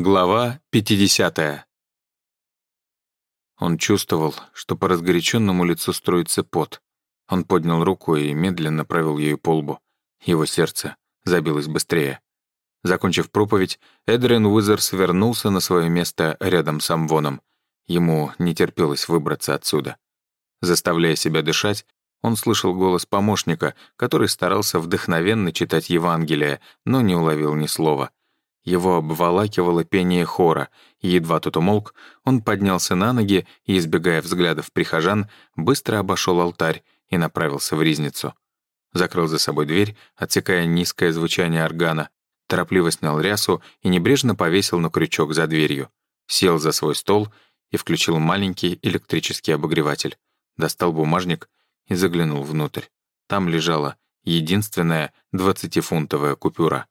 Глава 50. Он чувствовал, что по разгоряченному лицу строится пот. Он поднял руку и медленно провел ею по лбу. Его сердце забилось быстрее. Закончив проповедь, Эдриан Уизерс вернулся на свое место рядом с Амвоном. Ему не терпелось выбраться отсюда. Заставляя себя дышать, он слышал голос помощника, который старался вдохновенно читать Евангелие, но не уловил ни слова — его обволакивало пение хора, и едва тот умолк, он поднялся на ноги и, избегая взглядов прихожан, быстро обошел алтарь и направился в ризницу. Закрыл за собой дверь, отсекая низкое звучание органа, торопливо снял рясу и небрежно повесил на крючок за дверью. Сел за свой стол и включил маленький электрический обогреватель. Достал бумажник и заглянул внутрь. Там лежала единственная двадцатифунтовая купюра.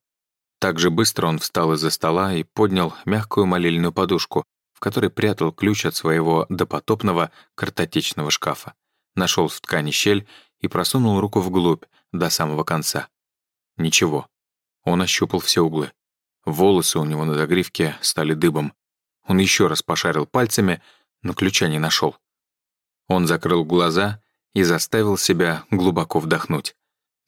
Так же быстро он встал из-за стола и поднял мягкую молельную подушку, в которой прятал ключ от своего допотопного картотечного шкафа. Нашел в ткани щель и просунул руку вглубь, до самого конца. Ничего. Он ощупал все углы. Волосы у него на загривке стали дыбом. Он еще раз пошарил пальцами, но ключа не нашел. Он закрыл глаза и заставил себя глубоко вдохнуть.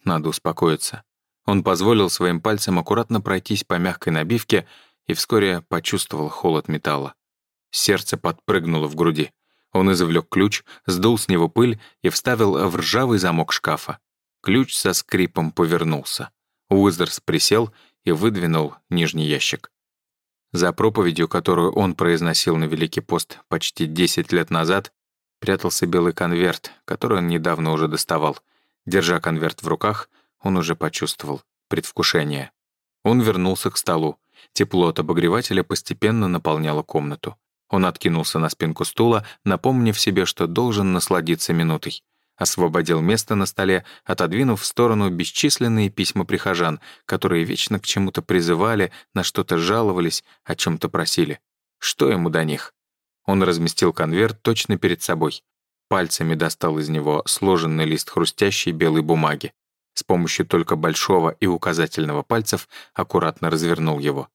Надо успокоиться. Он позволил своим пальцам аккуратно пройтись по мягкой набивке и вскоре почувствовал холод металла. Сердце подпрыгнуло в груди. Он извлек ключ, сдул с него пыль и вставил в ржавый замок шкафа. Ключ со скрипом повернулся. Уиздерс присел и выдвинул нижний ящик. За проповедью, которую он произносил на Великий пост почти 10 лет назад, прятался белый конверт, который он недавно уже доставал. Держа конверт в руках, он уже почувствовал предвкушение. Он вернулся к столу. Тепло от обогревателя постепенно наполняло комнату. Он откинулся на спинку стула, напомнив себе, что должен насладиться минутой. Освободил место на столе, отодвинув в сторону бесчисленные письма прихожан, которые вечно к чему-то призывали, на что-то жаловались, о чем-то просили. Что ему до них? Он разместил конверт точно перед собой. Пальцами достал из него сложенный лист хрустящей белой бумаги с помощью только большого и указательного пальцев аккуратно развернул его.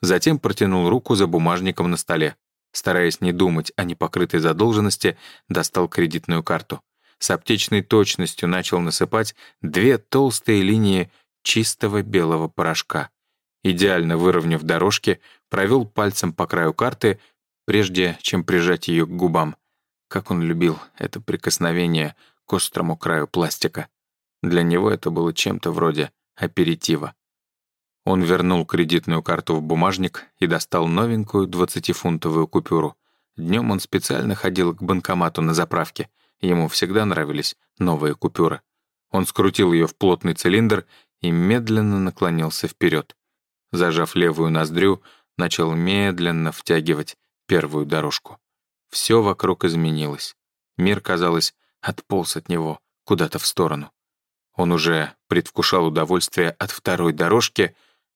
Затем протянул руку за бумажником на столе. Стараясь не думать о непокрытой задолженности, достал кредитную карту. С аптечной точностью начал насыпать две толстые линии чистого белого порошка. Идеально выровняв дорожки, провел пальцем по краю карты, прежде чем прижать ее к губам. Как он любил это прикосновение к острому краю пластика. Для него это было чем-то вроде аперитива. Он вернул кредитную карту в бумажник и достал новенькую 20-фунтовую купюру. Днем он специально ходил к банкомату на заправке. Ему всегда нравились новые купюры. Он скрутил ее в плотный цилиндр и медленно наклонился вперед. Зажав левую ноздрю, начал медленно втягивать первую дорожку. Все вокруг изменилось. Мир, казалось, отполз от него куда-то в сторону. Он уже предвкушал удовольствие от второй дорожки,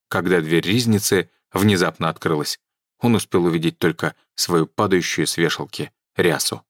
когда дверь ризницы внезапно открылась. Он успел увидеть только свою падающую с вешалки рясу.